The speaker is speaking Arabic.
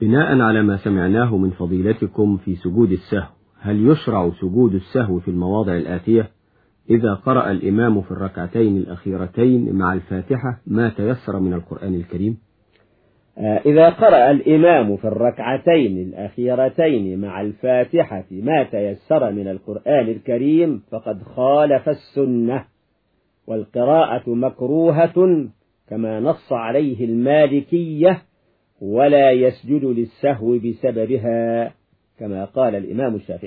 بناء على ما سمعناه من فضيلتكم في سجود السهو هل يشرع سجود السهو في المواضع الآتية؟ إذا قرأ الإمام في الركعتين الأخيرتين مع الفاتحة ما تيسر من القرآن الكريم؟ إذا قرأ الإمام في الركعتين الأخيرتين مع الفاتحة ما تيسر من القرآن الكريم فقد خالف السنة والقراءة مكروهة كما نص عليه المالكية ولا يسجد للسهو بسببها كما قال الإمام الشافعي.